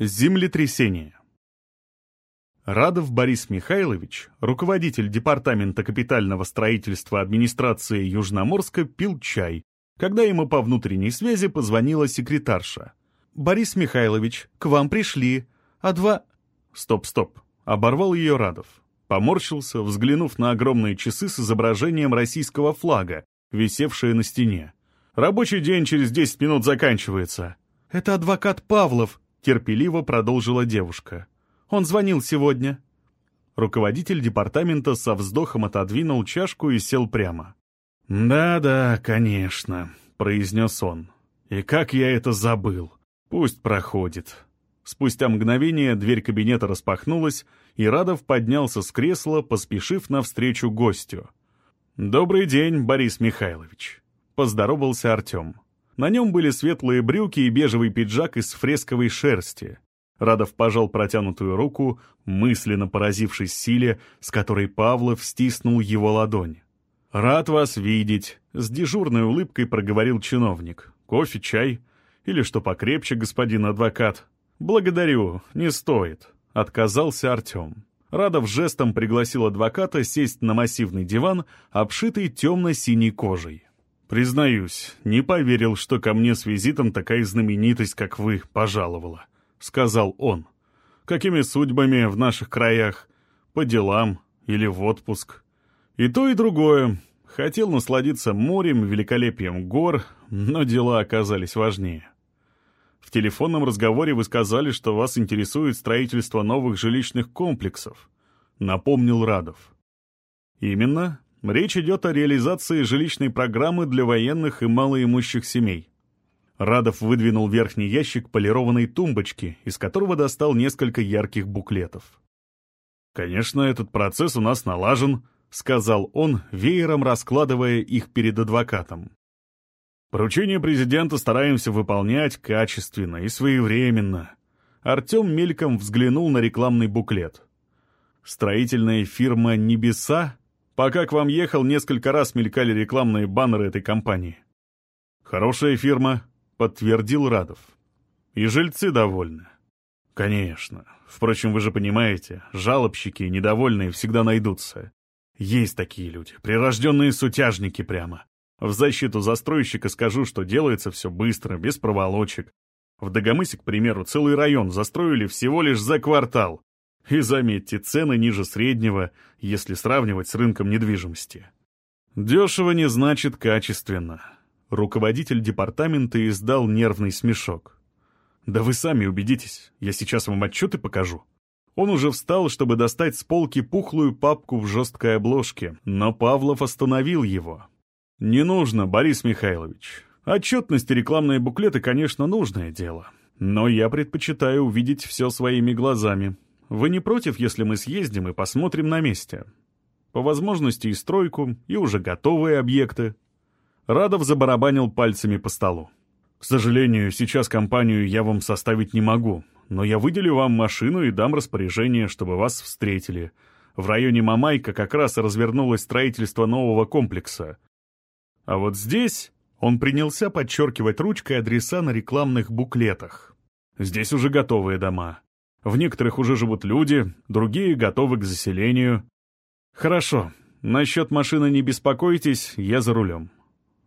Землетрясение. Радов Борис Михайлович, руководитель Департамента капитального строительства администрации Южноморска, пил чай, когда ему по внутренней связи позвонила секретарша. «Борис Михайлович, к вам пришли, а два...» «Стоп, стоп», — оборвал ее Радов. Поморщился, взглянув на огромные часы с изображением российского флага, висевшие на стене. «Рабочий день через 10 минут заканчивается». «Это адвокат Павлов», терпеливо продолжила девушка. «Он звонил сегодня». Руководитель департамента со вздохом отодвинул чашку и сел прямо. «Да-да, конечно», — произнес он. «И как я это забыл? Пусть проходит». Спустя мгновение дверь кабинета распахнулась, и Радов поднялся с кресла, поспешив навстречу гостю. «Добрый день, Борис Михайлович», — поздоровался Артем. На нем были светлые брюки и бежевый пиджак из фресковой шерсти. Радов пожал протянутую руку, мысленно поразившись силе, с которой Павлов стиснул его ладонь. «Рад вас видеть», — с дежурной улыбкой проговорил чиновник. «Кофе, чай? Или что покрепче, господин адвокат?» «Благодарю, не стоит», — отказался Артем. Радов жестом пригласил адвоката сесть на массивный диван, обшитый темно-синей кожей. «Признаюсь, не поверил, что ко мне с визитом такая знаменитость, как вы, пожаловала», — сказал он. «Какими судьбами в наших краях? По делам или в отпуск?» «И то, и другое. Хотел насладиться морем, великолепием гор, но дела оказались важнее». В телефонном разговоре вы сказали, что вас интересует строительство новых жилищных комплексов, напомнил Радов. Именно, Речь идет о реализации жилищной программы для военных и малоимущих семей. Радов выдвинул верхний ящик полированной тумбочки, из которого достал несколько ярких буклетов. «Конечно, этот процесс у нас налажен», — сказал он, веером раскладывая их перед адвокатом. «Поручение президента стараемся выполнять качественно и своевременно». Артем мельком взглянул на рекламный буклет. «Строительная фирма «Небеса» Пока к вам ехал, несколько раз мелькали рекламные баннеры этой компании. «Хорошая фирма», — подтвердил Радов. «И жильцы довольны». «Конечно. Впрочем, вы же понимаете, жалобщики и недовольные всегда найдутся. Есть такие люди, прирожденные сутяжники прямо. В защиту застройщика скажу, что делается все быстро, без проволочек. В Дагомысе, к примеру, целый район застроили всего лишь за квартал. И заметьте, цены ниже среднего, если сравнивать с рынком недвижимости. Дешево не значит качественно. Руководитель департамента издал нервный смешок. «Да вы сами убедитесь, я сейчас вам отчеты покажу». Он уже встал, чтобы достать с полки пухлую папку в жесткой обложке, но Павлов остановил его. «Не нужно, Борис Михайлович. Отчетность и рекламные буклеты, конечно, нужное дело. Но я предпочитаю увидеть все своими глазами, вы не против, если мы съездим и посмотрим на месте? По возможности и стройку, и уже готовые объекты. Радов забарабанил пальцами по столу. К сожалению, сейчас компанию я вам составить не могу, но я выделю вам машину и дам распоряжение, чтобы вас встретили. В районе Мамайка как раз развернулось строительство нового комплекса. А вот здесь он принялся подчеркивать ручкой адреса на рекламных буклетах. Здесь уже готовые дома. В некоторых уже живут люди, другие готовы к заселению. Хорошо, насчет машины не беспокойтесь, я за рулем.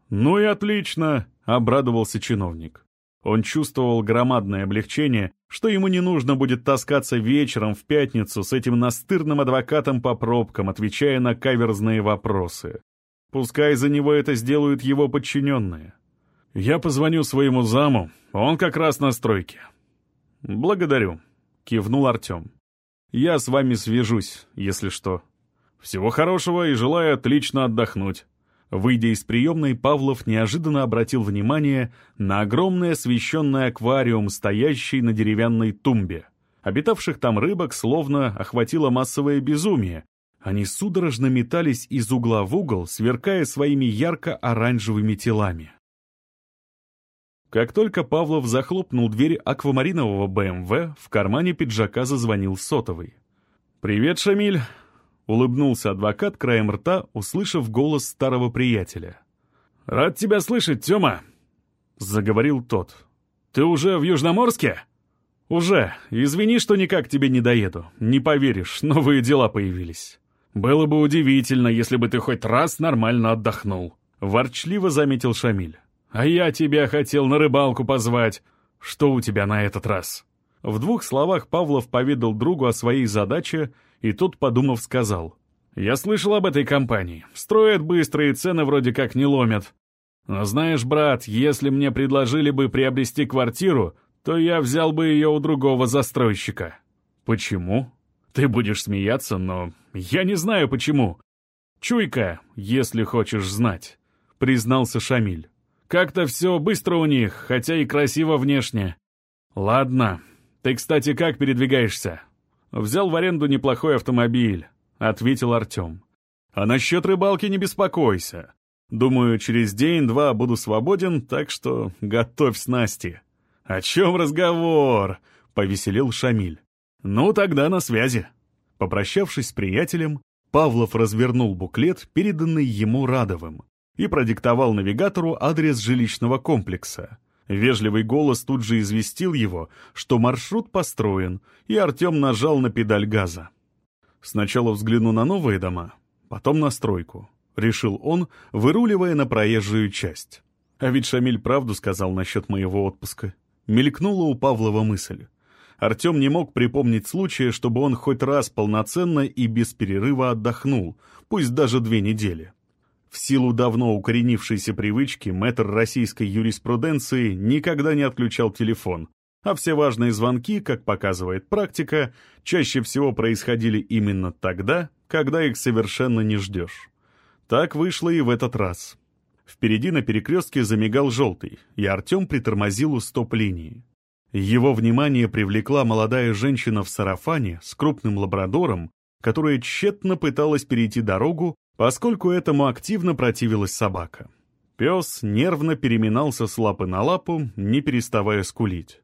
Ну и отлично, обрадовался чиновник. Он чувствовал громадное облегчение, что ему не нужно будет таскаться вечером в пятницу с этим настырным адвокатом по пробкам, отвечая на каверзные вопросы. Пускай за него это сделают его подчиненные. Я позвоню своему заму, он как раз на стройке. Благодарю кивнул Артем. «Я с вами свяжусь, если что. Всего хорошего и желаю отлично отдохнуть». Выйдя из приемной, Павлов неожиданно обратил внимание на огромный освещенный аквариум, стоящий на деревянной тумбе. Обитавших там рыбок словно охватило массовое безумие. Они судорожно метались из угла в угол, сверкая своими ярко-оранжевыми телами. Как только Павлов захлопнул дверь аквамаринового БМВ, в кармане пиджака зазвонил сотовый. «Привет, Шамиль!» — улыбнулся адвокат краем рта, услышав голос старого приятеля. «Рад тебя слышать, Тёма!» — заговорил тот. «Ты уже в Южноморске?» «Уже. Извини, что никак тебе не доеду. Не поверишь, новые дела появились. Было бы удивительно, если бы ты хоть раз нормально отдохнул», — ворчливо заметил Шамиль. «А я тебя хотел на рыбалку позвать. Что у тебя на этот раз?» В двух словах Павлов поведал другу о своей задаче, и тот, подумав, сказал. «Я слышал об этой компании. Строят быстрые цены вроде как не ломят. Но знаешь, брат, если мне предложили бы приобрести квартиру, то я взял бы ее у другого застройщика. Почему? Ты будешь смеяться, но я не знаю почему. Чуйка, если хочешь знать, признался Шамиль. Как-то все быстро у них, хотя и красиво внешне. Ладно. Ты, кстати, как передвигаешься? Взял в аренду неплохой автомобиль, ответил Артем. А насчет рыбалки не беспокойся. Думаю, через день-два буду свободен, так что готовь снасти. «О чем разговор?» — повеселил Шамиль. «Ну, тогда на связи». Попрощавшись с приятелем, Павлов развернул буклет, переданный ему Радовым, и продиктовал навигатору адрес жилищного комплекса. Вежливый голос тут же известил его, что маршрут построен, и Артем нажал на педаль газа. «Сначала взгляну на новые дома, потом на стройку», — решил он, выруливая на проезжую часть. А ведь Шамиль правду сказал насчет моего отпуска. Мелькнула у Павлова мысль. Артем не мог припомнить случая, чтобы он хоть раз полноценно и без перерыва отдохнул, пусть даже две недели. В силу давно укоренившейся привычки мэтр российской юриспруденции никогда не отключал телефон, а все важные звонки, как показывает практика, чаще всего происходили именно тогда, когда их совершенно не ждешь. Так вышло и в этот раз. Впереди на перекрестке замигал желтый, и Артем притормозил у стоп-линии. Его внимание привлекла молодая женщина в сарафане с крупным лабрадором, которая тщетно пыталась перейти дорогу, поскольку этому активно противилась собака. Пес нервно переминался с лапы на лапу, не переставая скулить.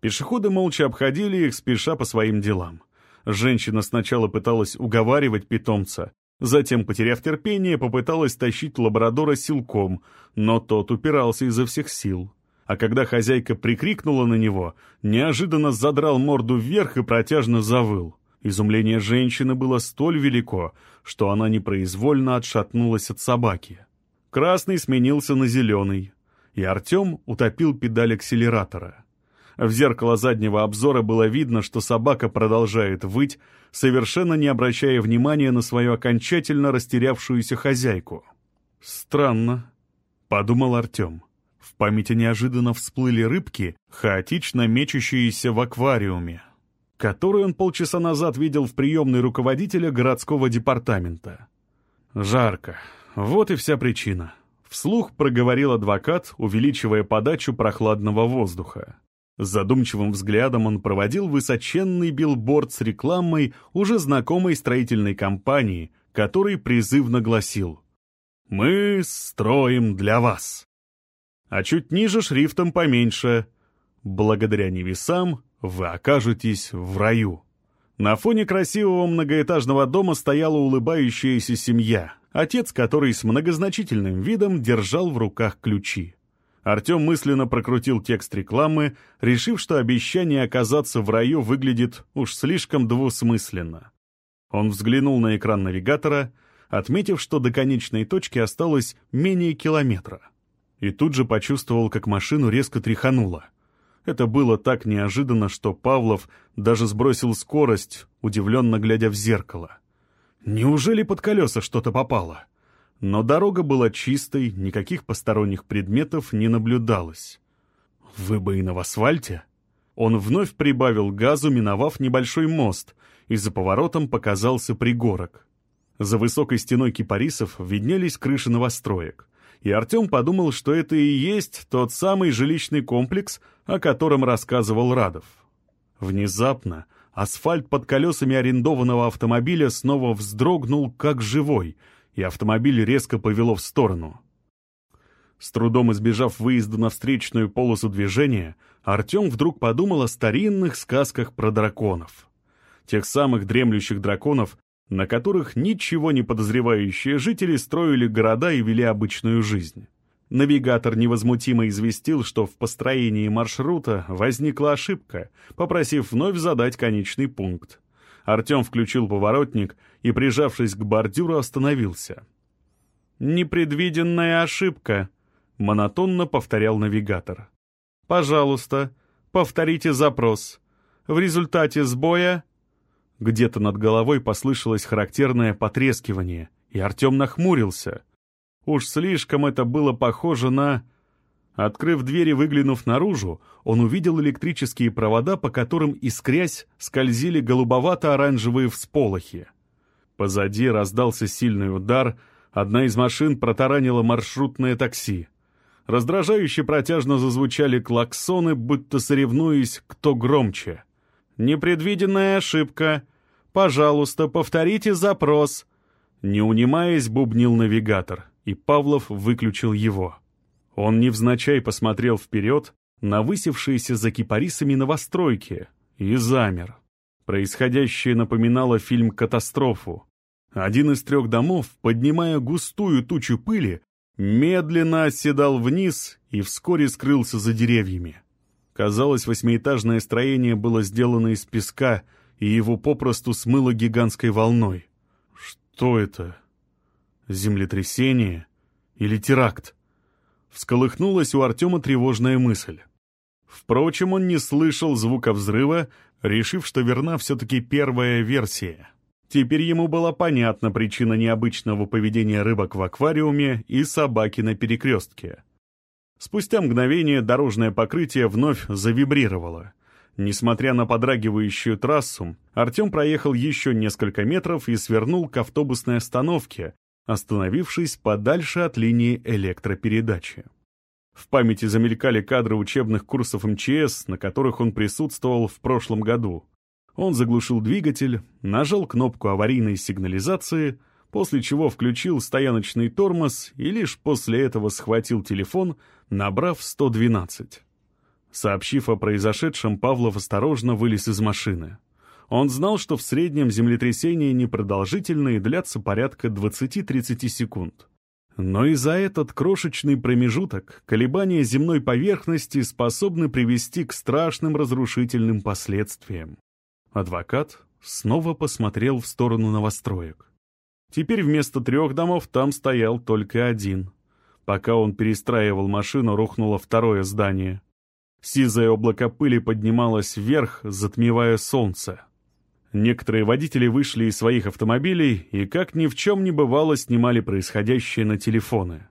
Пешеходы молча обходили их, спеша по своим делам. Женщина сначала пыталась уговаривать питомца, Затем, потеряв терпение, попыталась тащить лабрадора силком, но тот упирался изо всех сил. А когда хозяйка прикрикнула на него, неожиданно задрал морду вверх и протяжно завыл. Изумление женщины было столь велико, что она непроизвольно отшатнулась от собаки. Красный сменился на зеленый, и Артем утопил педаль акселератора. В зеркало заднего обзора было видно, что собака продолжает выть, совершенно не обращая внимания на свою окончательно растерявшуюся хозяйку. «Странно», — подумал Артем. В памяти неожиданно всплыли рыбки, хаотично мечущиеся в аквариуме, которые он полчаса назад видел в приемной руководителя городского департамента. «Жарко. Вот и вся причина», — вслух проговорил адвокат, увеличивая подачу прохладного воздуха. Задумчивым взглядом он проводил высоченный билборд с рекламой уже знакомой строительной компании, который призывно гласил «Мы строим для вас». А чуть ниже шрифтом поменьше «Благодаря невесам вы окажетесь в раю». На фоне красивого многоэтажного дома стояла улыбающаяся семья, отец который с многозначительным видом держал в руках ключи. Артем мысленно прокрутил текст рекламы, решив, что обещание оказаться в раю выглядит уж слишком двусмысленно. Он взглянул на экран навигатора, отметив, что до конечной точки осталось менее километра. И тут же почувствовал, как машину резко тряхануло. Это было так неожиданно, что Павлов даже сбросил скорость, удивленно глядя в зеркало. Неужели под колеса что-то попало? Но дорога была чистой, никаких посторонних предметов не наблюдалось. Выбоина в асфальте? Он вновь прибавил газу, миновав небольшой мост, и за поворотом показался пригорок. За высокой стеной кипарисов виднелись крыши новостроек, и Артем подумал, что это и есть тот самый жилищный комплекс, о котором рассказывал Радов. Внезапно асфальт под колесами арендованного автомобиля снова вздрогнул, как живой — и автомобиль резко повело в сторону. С трудом избежав выезда на встречную полосу движения, Артем вдруг подумал о старинных сказках про драконов. Тех самых дремлющих драконов, на которых ничего не подозревающие жители строили города и вели обычную жизнь. Навигатор невозмутимо известил, что в построении маршрута возникла ошибка, попросив вновь задать конечный пункт. Артем включил поворотник и, прижавшись к бордюру, остановился. «Непредвиденная ошибка», — монотонно повторял навигатор. «Пожалуйста, повторите запрос. В результате сбоя...» Где-то над головой послышалось характерное потрескивание, и Артем нахмурился. Уж слишком это было похоже на... Открыв дверь и выглянув наружу, он увидел электрические провода, по которым, искрясь, скользили голубовато-оранжевые всполохи. Позади раздался сильный удар, одна из машин протаранила маршрутное такси. Раздражающе протяжно зазвучали клаксоны, будто соревнуясь, кто громче. «Непредвиденная ошибка. Пожалуйста, повторите запрос». Не унимаясь, бубнил навигатор, и Павлов выключил его. Он невзначай посмотрел вперед на высевшиеся за кипарисами новостройки и замер. Происходящее напоминало фильм «Катастрофу». Один из трех домов, поднимая густую тучу пыли, медленно оседал вниз и вскоре скрылся за деревьями. Казалось, восьмиэтажное строение было сделано из песка, и его попросту смыло гигантской волной. Что это? Землетрясение или теракт? Всколыхнулась у Артема тревожная мысль. Впрочем, он не слышал звука взрыва, решив, что верна все-таки первая версия. Теперь ему была понятна причина необычного поведения рыбок в аквариуме и собаки на перекрестке. Спустя мгновение дорожное покрытие вновь завибрировало. Несмотря на подрагивающую трассу, Артем проехал еще несколько метров и свернул к автобусной остановке, остановившись подальше от линии электропередачи. В памяти замелькали кадры учебных курсов МЧС, на которых он присутствовал в прошлом году. Он заглушил двигатель, нажал кнопку аварийной сигнализации, после чего включил стояночный тормоз и лишь после этого схватил телефон, набрав 112. Сообщив о произошедшем, Павлов осторожно вылез из машины. Он знал, что в среднем землетрясения непродолжительные длятся порядка 20-30 секунд. Но и за этот крошечный промежуток колебания земной поверхности способны привести к страшным разрушительным последствиям. Адвокат снова посмотрел в сторону новостроек. Теперь вместо трех домов там стоял только один. Пока он перестраивал машину, рухнуло второе здание. Сизое облако пыли поднималось вверх, затмевая солнце. Некоторые водители вышли из своих автомобилей и, как ни в чем не бывало, снимали происходящее на телефоны.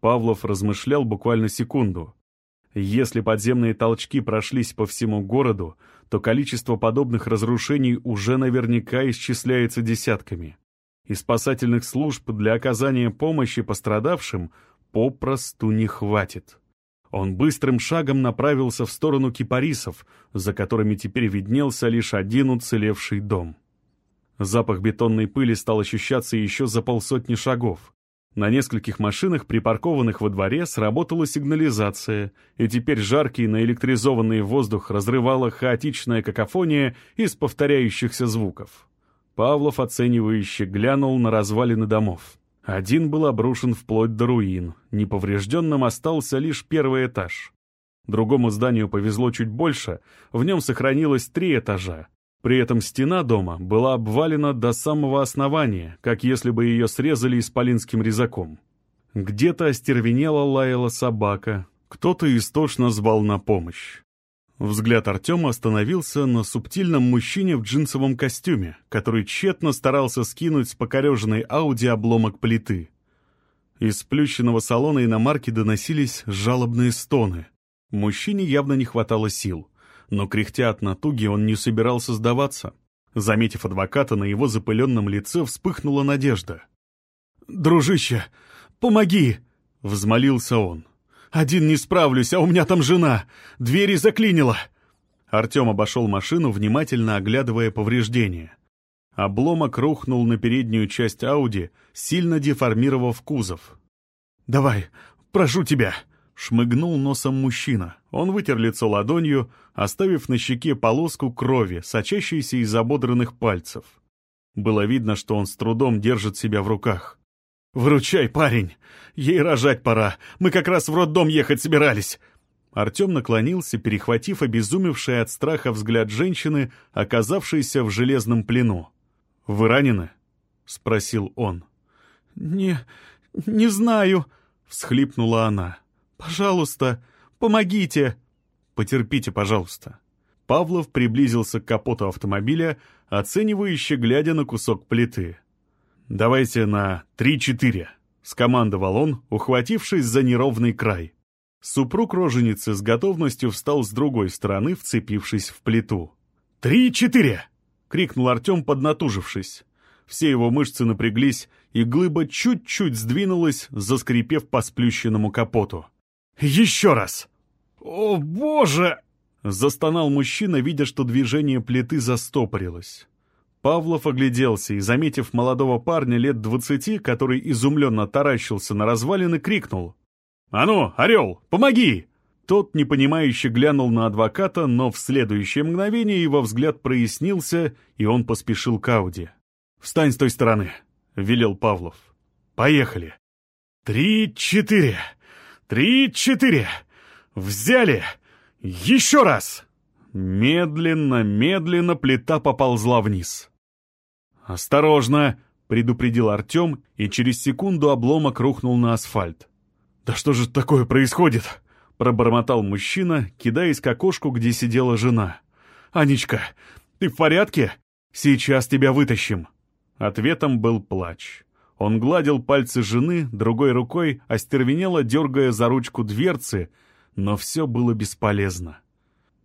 Павлов размышлял буквально секунду. Если подземные толчки прошлись по всему городу, то количество подобных разрушений уже наверняка исчисляется десятками. И спасательных служб для оказания помощи пострадавшим попросту не хватит. Он быстрым шагом направился в сторону кипарисов, за которыми теперь виднелся лишь один уцелевший дом. Запах бетонной пыли стал ощущаться еще за полсотни шагов. На нескольких машинах, припаркованных во дворе, сработала сигнализация, и теперь жаркий наэлектризованный воздух разрывала хаотичная какофония из повторяющихся звуков. Павлов оценивающе глянул на развалины домов. Один был обрушен вплоть до руин, неповрежденным остался лишь первый этаж. Другому зданию повезло чуть больше, в нем сохранилось три этажа. При этом стена дома была обвалена до самого основания, как если бы ее срезали исполинским резаком. Где-то остервенела лаяла собака, кто-то истошно звал на помощь. Взгляд Артема остановился на субтильном мужчине в джинсовом костюме, который тщетно старался скинуть с покореженной Ауди обломок плиты. Из сплющенного салона иномарки доносились жалобные стоны. Мужчине явно не хватало сил, но кряхтя от натуги он не собирался сдаваться. Заметив адвоката, на его запыленном лице вспыхнула надежда. «Дружище, помоги!» — взмолился он. Один не справлюсь, а у меня там жена. Двери заклинило. Артем обошел машину, внимательно оглядывая повреждения. Обломок рухнул на переднюю часть Ауди, сильно деформировав кузов. «Давай, прошу тебя!» — шмыгнул носом мужчина. Он вытер лицо ладонью, оставив на щеке полоску крови, сочащейся из ободранных пальцев. Было видно, что он с трудом держит себя в руках. «Выручай, парень! Ей рожать пора! Мы как раз в роддом ехать собирались!» Артем наклонился, перехватив обезумевший от страха взгляд женщины, оказавшейся в железном плену. «Вы ранены?» — спросил он. «Не... не знаю», — всхлипнула она. «Пожалуйста, помогите!» «Потерпите, пожалуйста». Павлов приблизился к капоту автомобиля, оценивающе глядя на кусок плиты. «Давайте на три-четыре», — скомандовал он, ухватившись за неровный край. Супруг роженицы с готовностью встал с другой стороны, вцепившись в плиту. «Три-четыре!» — крикнул Артем, поднатужившись. Все его мышцы напряглись, и глыба чуть-чуть сдвинулась, заскрипев по сплющенному капоту. «Еще раз!» «О, боже!» — застонал мужчина, видя, что движение плиты застопорилось. Павлов огляделся и, заметив молодого парня лет двадцати, который изумленно таращился на развалины, крикнул. «А ну, орел, помоги!» Тот, непонимающе глянул на адвоката, но в следующее мгновение его взгляд прояснился, и он поспешил к Ауди. «Встань с той стороны», — велел Павлов. «Поехали!» «Три-четыре! Три-четыре! Взяли! Еще раз!» Медленно, медленно плита поползла вниз. «Осторожно!» — предупредил Артем, и через секунду обломок рухнул на асфальт. «Да что же такое происходит?» — пробормотал мужчина, кидаясь к окошку, где сидела жена. «Анечка, ты в порядке? Сейчас тебя вытащим!» Ответом был плач. Он гладил пальцы жены, другой рукой остервенело дергая за ручку дверцы, но все было бесполезно.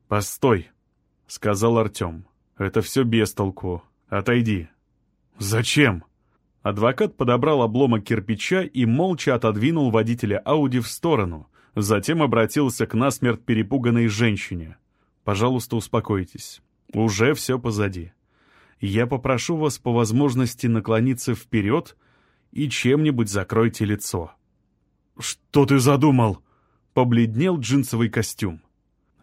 «Постой!» — сказал Артем. «Это все без толку. Отойди». «Зачем?» Адвокат подобрал обломок кирпича и молча отодвинул водителя Ауди в сторону, затем обратился к насмерть перепуганной женщине. «Пожалуйста, успокойтесь. Уже все позади. Я попрошу вас по возможности наклониться вперед и чем-нибудь закройте лицо». «Что ты задумал?» — побледнел джинсовый костюм.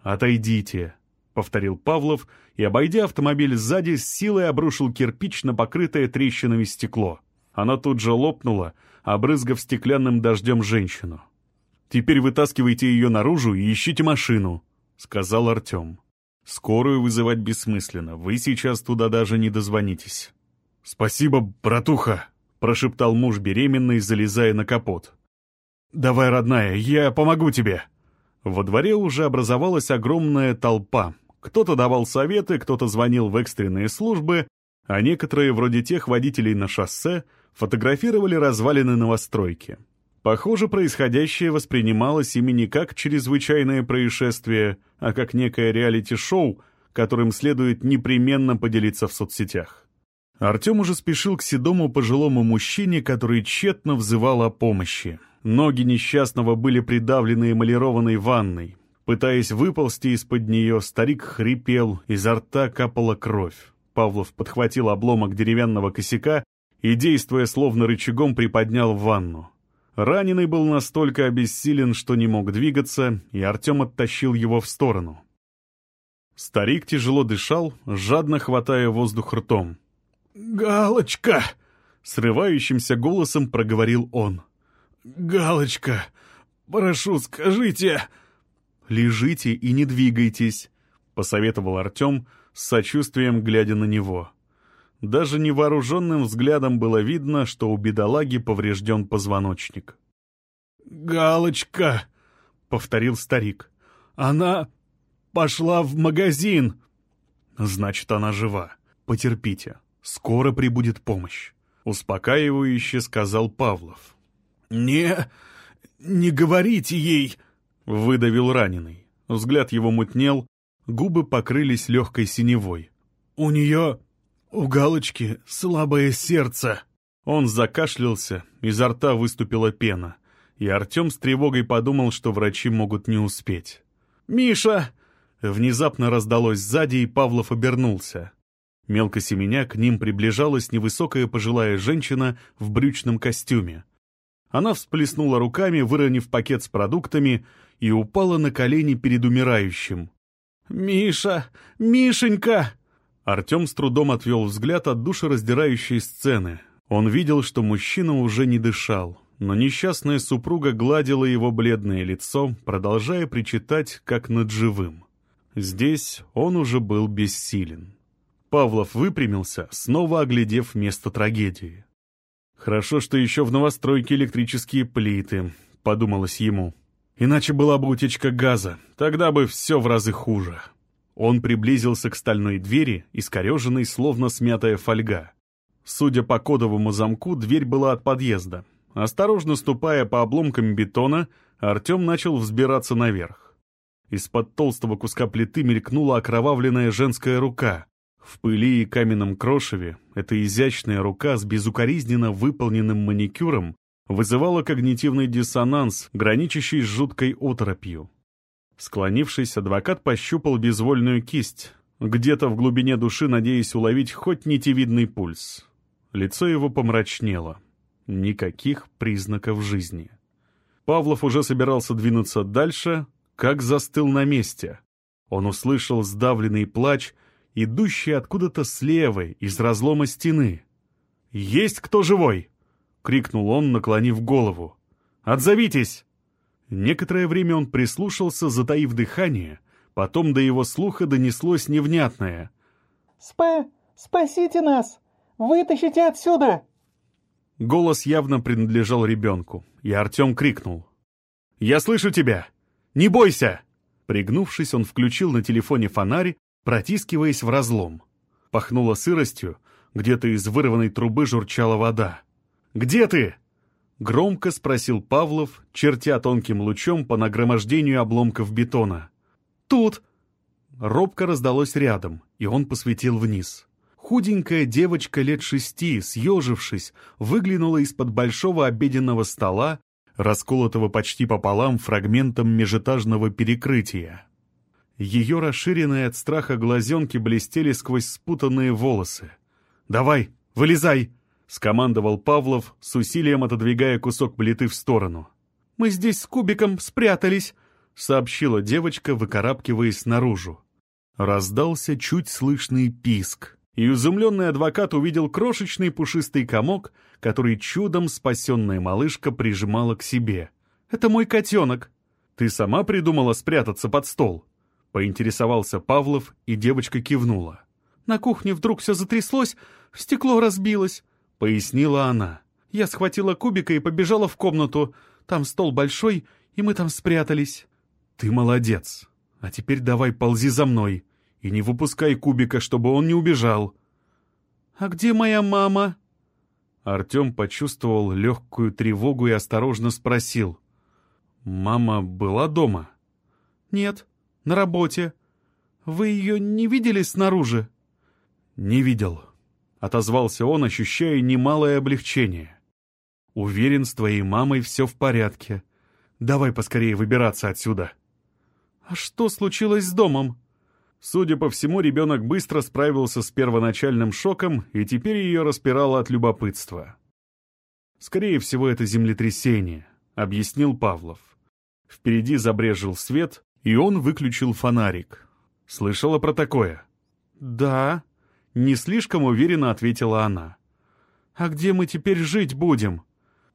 «Отойдите», — повторил Павлов и, обойдя автомобиль сзади, с силой обрушил кирпич на покрытое трещинами стекло. Она тут же лопнула, обрызгав стеклянным дождем женщину. «Теперь вытаскивайте ее наружу и ищите машину», — сказал Артем. «Скорую вызывать бессмысленно, вы сейчас туда даже не дозвонитесь». «Спасибо, братуха», — прошептал муж беременный, залезая на капот. «Давай, родная, я помогу тебе». Во дворе уже образовалась огромная толпа, кто-то давал советы, кто-то звонил в экстренные службы, а некоторые, вроде тех водителей на шоссе, фотографировали развалины новостройки. Похоже, происходящее воспринималось ими не как чрезвычайное происшествие, а как некое реалити-шоу, которым следует непременно поделиться в соцсетях. Артем уже спешил к седому пожилому мужчине, который тщетно взывал о помощи. Ноги несчастного были придавлены эмалированной ванной, Пытаясь выползти из-под нее, старик хрипел, изо рта капала кровь. Павлов подхватил обломок деревянного косяка и, действуя словно рычагом, приподнял в ванну. Раненый был настолько обессилен, что не мог двигаться, и Артем оттащил его в сторону. Старик тяжело дышал, жадно хватая воздух ртом. «Галочка!» — срывающимся голосом проговорил он. «Галочка, прошу, скажите...» «Лежите и не двигайтесь», — посоветовал Артем, с сочувствием глядя на него. Даже невооруженным взглядом было видно, что у бедолаги поврежден позвоночник. «Галочка», — повторил старик, — «она пошла в магазин». «Значит, она жива. Потерпите. Скоро прибудет помощь», — успокаивающе сказал Павлов. «Не... не говорите ей», Выдавил раненый. Взгляд его мутнел, губы покрылись легкой синевой. «У нее... у галочки слабое сердце!» Он закашлялся, изо рта выступила пена, и Артем с тревогой подумал, что врачи могут не успеть. «Миша!» Внезапно раздалось сзади, и Павлов обернулся. Мелко семеня к ним приближалась невысокая пожилая женщина в брючном костюме. Она всплеснула руками, выронив пакет с продуктами, и упала на колени перед умирающим. «Миша! Мишенька!» Артем с трудом отвел взгляд от душераздирающей сцены. Он видел, что мужчина уже не дышал, но несчастная супруга гладила его бледное лицо, продолжая причитать, как над живым. Здесь он уже был бессилен. Павлов выпрямился, снова оглядев место трагедии. «Хорошо, что еще в новостройке электрические плиты», — подумалось ему. «Иначе была бы утечка газа, тогда бы все в разы хуже». Он приблизился к стальной двери, искореженной, словно смятая фольга. Судя по кодовому замку, дверь была от подъезда. Осторожно ступая по обломкам бетона, Артем начал взбираться наверх. Из-под толстого куска плиты мелькнула окровавленная женская рука. В пыли и каменном крошеве эта изящная рука с безукоризненно выполненным маникюром вызывала когнитивный диссонанс, граничащий с жуткой оторопью. Склонившись, адвокат пощупал безвольную кисть, где-то в глубине души надеясь уловить хоть нитевидный пульс. Лицо его помрачнело. Никаких признаков жизни. Павлов уже собирался двинуться дальше, как застыл на месте. Он услышал сдавленный плач, идущий откуда-то слева, из разлома стены. «Есть кто живой?» — крикнул он, наклонив голову. «Отзовитесь!» Некоторое время он прислушался, затаив дыхание, потом до его слуха донеслось невнятное. «Спа... спасите нас!» Вытащите отсюда!» Голос явно принадлежал ребенку, и Артем крикнул. «Я слышу тебя! Не бойся!» Пригнувшись, он включил на телефоне фонарь, протискиваясь в разлом. Пахнуло сыростью, где-то из вырванной трубы журчала вода. «Где ты?» Громко спросил Павлов, чертя тонким лучом по нагромождению обломков бетона. «Тут!» Робко раздалось рядом, и он посветил вниз. Худенькая девочка лет шести, съежившись, выглянула из-под большого обеденного стола, расколотого почти пополам фрагментом межэтажного перекрытия. Ее расширенные от страха глазенки блестели сквозь спутанные волосы. «Давай, вылезай!» — скомандовал Павлов, с усилием отодвигая кусок плиты в сторону. «Мы здесь с кубиком спрятались», — сообщила девочка, выкарабкиваясь наружу. Раздался чуть слышный писк и изумленный адвокат увидел крошечный пушистый комок, который чудом спасенная малышка прижимала к себе. «Это мой котенок!» «Ты сама придумала спрятаться под стол?» Поинтересовался Павлов, и девочка кивнула. «На кухне вдруг все затряслось, стекло разбилось», — пояснила она. «Я схватила кубика и побежала в комнату. Там стол большой, и мы там спрятались». «Ты молодец. А теперь давай ползи за мной», и не выпускай кубика, чтобы он не убежал. «А где моя мама?» Артем почувствовал легкую тревогу и осторожно спросил. «Мама была дома?» «Нет, на работе. Вы ее не видели снаружи?» «Не видел», — отозвался он, ощущая немалое облегчение. «Уверен, с твоей мамой все в порядке. Давай поскорее выбираться отсюда». «А что случилось с домом?» Судя по всему, ребенок быстро справился с первоначальным шоком, и теперь ее распирало от любопытства. «Скорее всего, это землетрясение», — объяснил Павлов. Впереди забрежил свет, и он выключил фонарик. «Слышала про такое?» «Да», — не слишком уверенно ответила она. «А где мы теперь жить будем?»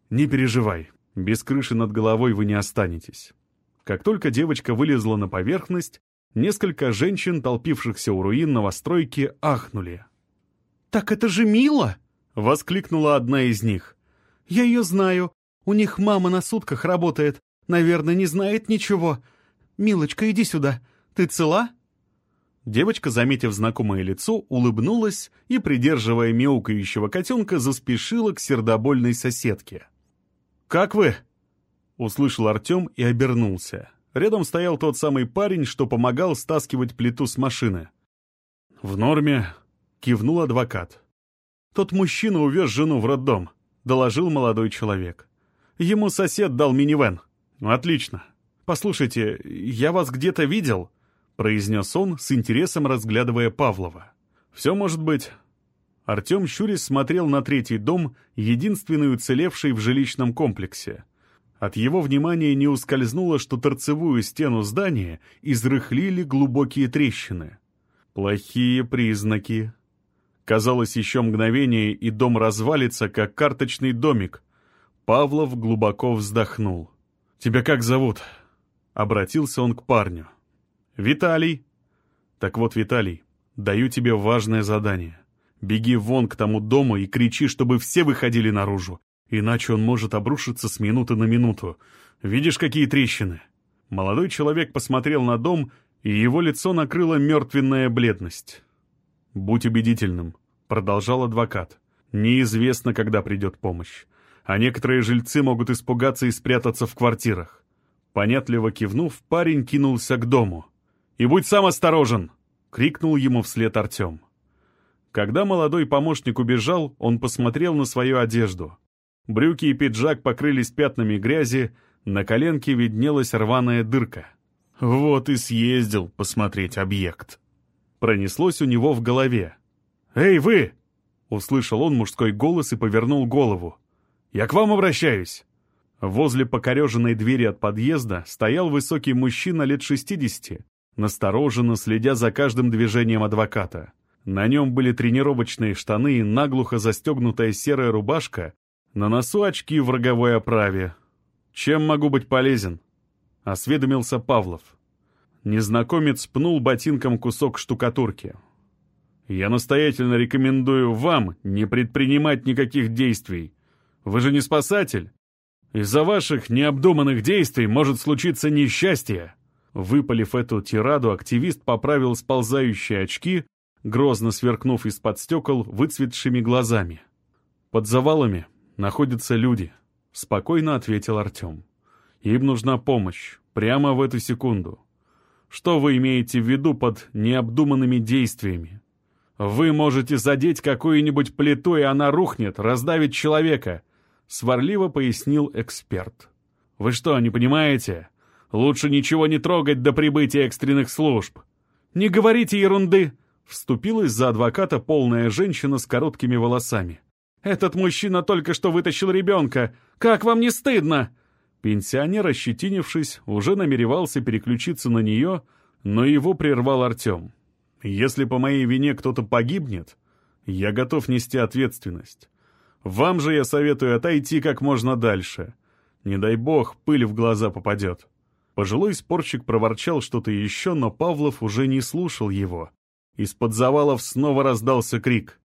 «Не переживай, без крыши над головой вы не останетесь». Как только девочка вылезла на поверхность, Несколько женщин, толпившихся у руин новостройки, ахнули. «Так это же Мила!» — воскликнула одна из них. «Я ее знаю. У них мама на сутках работает. Наверное, не знает ничего. Милочка, иди сюда. Ты цела?» Девочка, заметив знакомое лицо, улыбнулась и, придерживая мяукающего котенка, заспешила к сердобольной соседке. «Как вы?» — услышал Артем и обернулся. Рядом стоял тот самый парень, что помогал стаскивать плиту с машины. «В норме», — кивнул адвокат. «Тот мужчина увез жену в роддом», — доложил молодой человек. «Ему сосед дал минивэн». «Отлично. Послушайте, я вас где-то видел», — произнес он, с интересом разглядывая Павлова. «Все может быть». Артем Щурис смотрел на третий дом, единственный уцелевший в жилищном комплексе. От его внимания не ускользнуло, что торцевую стену здания изрыхлили глубокие трещины. Плохие признаки. Казалось, еще мгновение, и дом развалится, как карточный домик. Павлов глубоко вздохнул. «Тебя как зовут?» Обратился он к парню. «Виталий». «Так вот, Виталий, даю тебе важное задание. Беги вон к тому дому и кричи, чтобы все выходили наружу, иначе он может обрушиться с минуты на минуту. Видишь, какие трещины?» Молодой человек посмотрел на дом, и его лицо накрыло мертвенная бледность. «Будь убедительным», — продолжал адвокат. «Неизвестно, когда придет помощь, а некоторые жильцы могут испугаться и спрятаться в квартирах». Понятливо кивнув, парень кинулся к дому. «И будь сам осторожен!» — крикнул ему вслед Артем. Когда молодой помощник убежал, он посмотрел на свою одежду. Брюки и пиджак покрылись пятнами грязи, на коленке виднелась рваная дырка. Вот и съездил посмотреть объект. Пронеслось у него в голове. «Эй, вы!» — услышал он мужской голос и повернул голову. «Я к вам обращаюсь!» Возле покореженной двери от подъезда стоял высокий мужчина лет шестидесяти, настороженно следя за каждым движением адвоката. На нем были тренировочные штаны и наглухо застегнутая серая рубашка, на носу очки в роговой оправе. «Чем могу быть полезен?» — осведомился Павлов. Незнакомец пнул ботинком кусок штукатурки. «Я настоятельно рекомендую вам не предпринимать никаких действий. Вы же не спасатель. Из-за ваших необдуманных действий может случиться несчастье». Выпалив эту тираду, активист поправил сползающие очки, грозно сверкнув из-под стекол выцветшими глазами. «Под завалами находятся люди», — спокойно ответил Артем. «Им нужна помощь, прямо в эту секунду. Что вы имеете в виду под необдуманными действиями? Вы можете задеть какую-нибудь плиту, и она рухнет, раздавит человека, сварливо пояснил эксперт. «Вы что, не понимаете? Лучше ничего не трогать до прибытия экстренных служб». «Не говорите ерунды!» — вступилась за адвоката полная женщина с короткими волосами. «Этот мужчина только что вытащил ребенка! Как вам не стыдно?» Пенсионер, ощетинившись, уже намеревался переключиться на нее, но его прервал Артем. «Если по моей вине кто-то погибнет, я готов нести ответственность. Вам же я советую отойти как можно дальше. Не дай бог, пыль в глаза попадет». Пожилой спорщик проворчал что-то еще, но Павлов уже не слушал его. Из-под завалов снова раздался крик.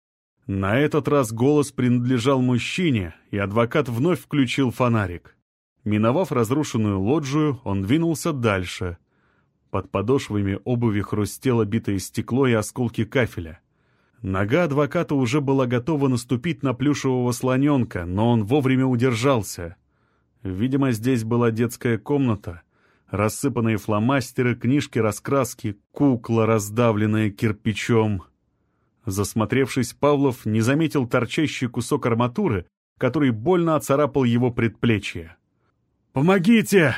На этот раз голос принадлежал мужчине, и адвокат вновь включил фонарик. Миновав разрушенную лоджию, он двинулся дальше. Под подошвами обуви хрустело битое стекло и осколки кафеля. Нога адвоката уже была готова наступить на плюшевого слоненка, но он вовремя удержался. Видимо, здесь была детская комната, рассыпанные фломастеры, книжки-раскраски, кукла, раздавленная кирпичом. Засмотревшись, Павлов не заметил торчащий кусок арматуры, который больно оцарапал его предплечье. «Помогите!»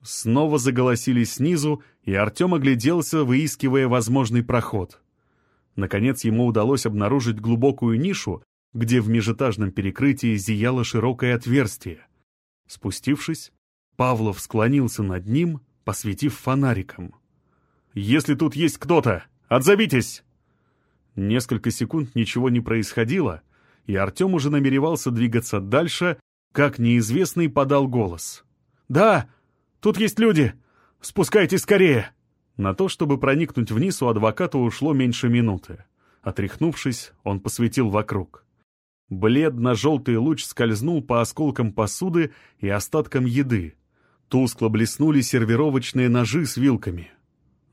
Снова заголосили снизу, и Артем огляделся, выискивая возможный проход. Наконец ему удалось обнаружить глубокую нишу, где в межэтажном перекрытии зияло широкое отверстие. Спустившись, Павлов склонился над ним, посветив фонариком. «Если тут есть кто-то, отзовитесь!» Несколько секунд ничего не происходило, и Артем уже намеревался двигаться дальше, как неизвестный подал голос. «Да, тут есть люди! Спускайтесь скорее!» На то, чтобы проникнуть вниз, у адвоката ушло меньше минуты. Отряхнувшись, он посветил вокруг. Бледно-желтый луч скользнул по осколкам посуды и остаткам еды. Тускло блеснули сервировочные ножи с вилками.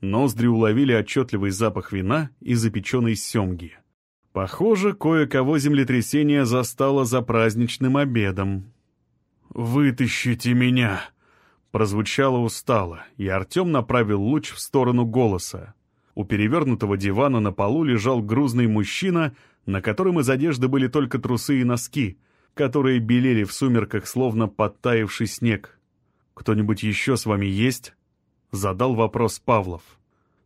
Ноздри уловили отчетливый запах вина и запеченной семги. Похоже, кое-кого землетрясение застало за праздничным обедом. «Вытащите меня!» Прозвучало устало, и Артем направил луч в сторону голоса. У перевернутого дивана на полу лежал грузный мужчина, на котором из одежды были только трусы и носки, которые белели в сумерках, словно подтаявший снег. «Кто-нибудь еще с вами есть?» — задал вопрос Павлов.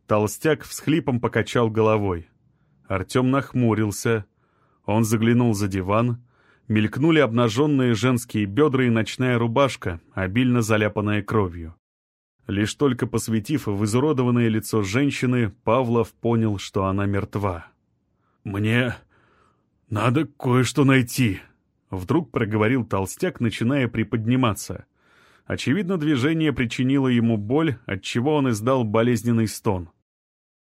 Толстяк всхлипом покачал головой. Артем нахмурился. Он заглянул за диван — мелькнули обнаженные женские бедра и ночная рубашка, обильно заляпанная кровью. Лишь только посветив в изуродованное лицо женщины, Павлов понял, что она мертва. «Мне «Надо кое-что найти», — вдруг проговорил толстяк, начиная приподниматься. Очевидно, движение причинило ему боль, отчего он издал болезненный стон.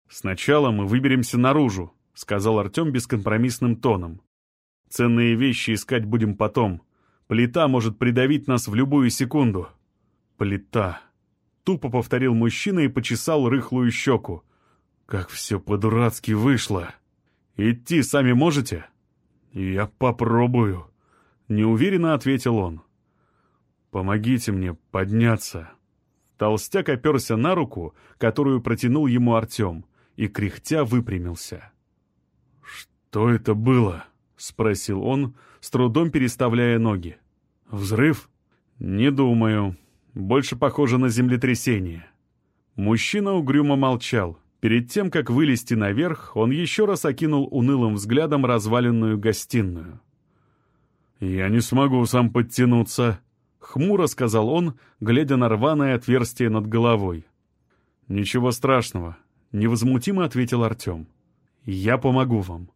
«Сначала мы выберемся наружу», — сказал Артем бескомпромиссным тоном. «Ценные вещи искать будем потом. Плита может придавить нас в любую секунду». «Плита», — тупо повторил мужчина и почесал рыхлую щеку. «Как все по-дурацки вышло. Идти сами можете?» «Я попробую», — неуверенно ответил он. «Помогите мне подняться». Толстяк оперся на руку, которую протянул ему Артем, и кряхтя выпрямился. «Что это было?» — спросил он, с трудом переставляя ноги. «Взрыв?» «Не думаю. Больше похоже на землетрясение». Мужчина угрюмо молчал. Перед тем, как вылезти наверх, он еще раз окинул унылым взглядом разваленную гостиную. «Я не смогу сам подтянуться», — хмуро сказал он, глядя на рваное отверстие над головой. «Ничего страшного», — невозмутимо ответил Артем. «Я помогу вам».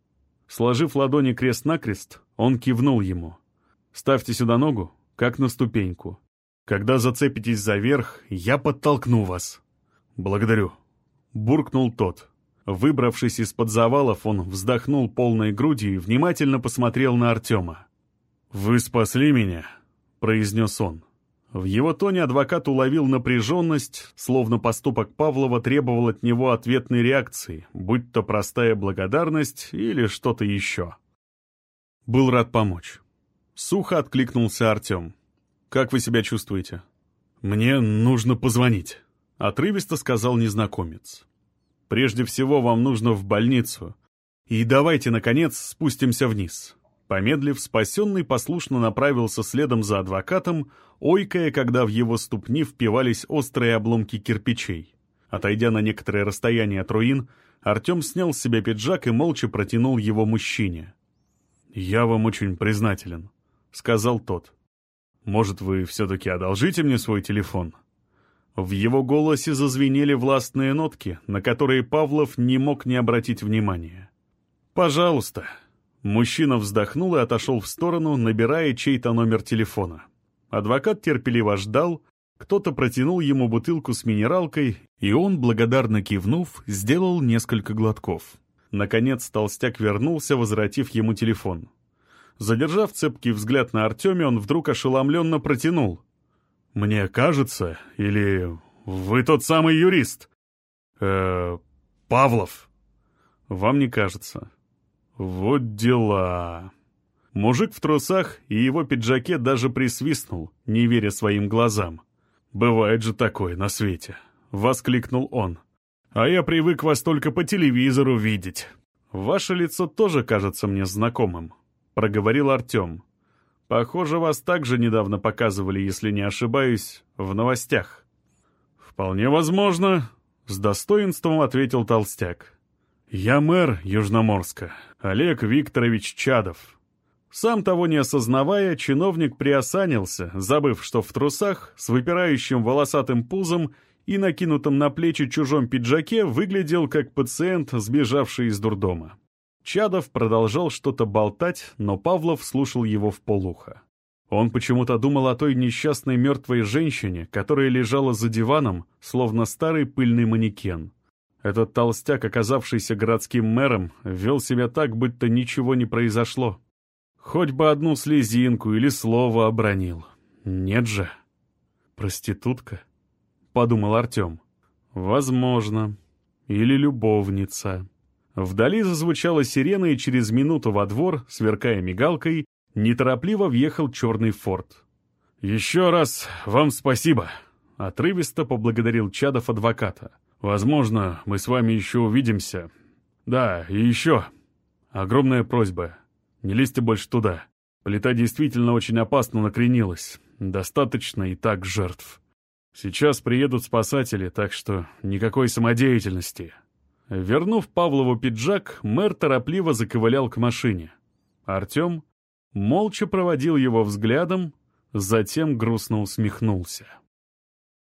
Сложив ладони крест-накрест, он кивнул ему. «Ставьте сюда ногу, как на ступеньку. Когда зацепитесь за верх, я подтолкну вас». «Благодарю», — буркнул тот. Выбравшись из-под завалов, он вздохнул полной грудью и внимательно посмотрел на Артема. «Вы спасли меня», — произнес он. В его тоне адвокат уловил напряженность, словно поступок Павлова требовал от него ответной реакции, будь то простая благодарность или что-то еще. Был рад помочь. Сухо откликнулся Артем. «Как вы себя чувствуете?» «Мне нужно позвонить», — отрывисто сказал незнакомец. «Прежде всего вам нужно в больницу. И давайте, наконец, спустимся вниз». Помедлив, спасенный послушно направился следом за адвокатом, ойкая, когда в его ступни впивались острые обломки кирпичей. Отойдя на некоторое расстояние от руин, Артем снял с себя пиджак и молча протянул его мужчине. «Я вам очень признателен», — сказал тот. «Может, вы все-таки одолжите мне свой телефон?» В его голосе зазвенели властные нотки, на которые Павлов не мог не обратить внимания. «Пожалуйста», Мужчина вздохнул и отошел в сторону, набирая чей-то номер телефона. Адвокат терпеливо ждал, кто-то протянул ему бутылку с минералкой, и он, благодарно кивнув, сделал несколько глотков. Наконец толстяк вернулся, возвратив ему телефон. Задержав цепкий взгляд на Артеме, он вдруг ошеломленно протянул. «Мне кажется, или вы тот самый юрист?» «Э, Павлов?» «Вам не кажется. Вот дела. Мужик в трусах и его пиджаке даже присвистнул, не веря своим глазам. «Бывает же такое на свете», — воскликнул он. «А я привык вас только по телевизору видеть». «Ваше лицо тоже кажется мне знакомым», — проговорил Артем. «Похоже, вас также недавно показывали, если не ошибаюсь, в новостях». «Вполне возможно», — с достоинством ответил Толстяк. «Я мэр Южноморска, Олег Викторович Чадов». Сам того не осознавая, чиновник приосанился, забыв, что в трусах, с выпирающим волосатым пузом и накинутым на плечи чужом пиджаке выглядел как пациент, сбежавший из дурдома. Чадов продолжал что-то болтать, но Павлов слушал его в полухо. Он почему-то думал о той несчастной мертвой женщине, которая лежала за диваном, словно старый пыльный манекен. Этот толстяк, оказавшийся городским мэром, вел себя так, будто ничего не произошло. Хоть бы одну слезинку или слово обронил. Нет же. Проститутка? Подумал Артем. Возможно. Или любовница. Вдали зазвучала сирена, и через минуту во двор, сверкая мигалкой, неторопливо въехал черный форт. «Еще раз вам спасибо!» — отрывисто поблагодарил Чадов адвоката. Возможно, мы с вами еще увидимся. Да, и еще. Огромная просьба. Не лезьте больше туда. Плита действительно очень опасно накренилась. Достаточно и так жертв. Сейчас приедут спасатели, так что никакой самодеятельности. Вернув Павлову пиджак, мэр торопливо заковылял к машине. Артем молча проводил его взглядом, затем грустно усмехнулся.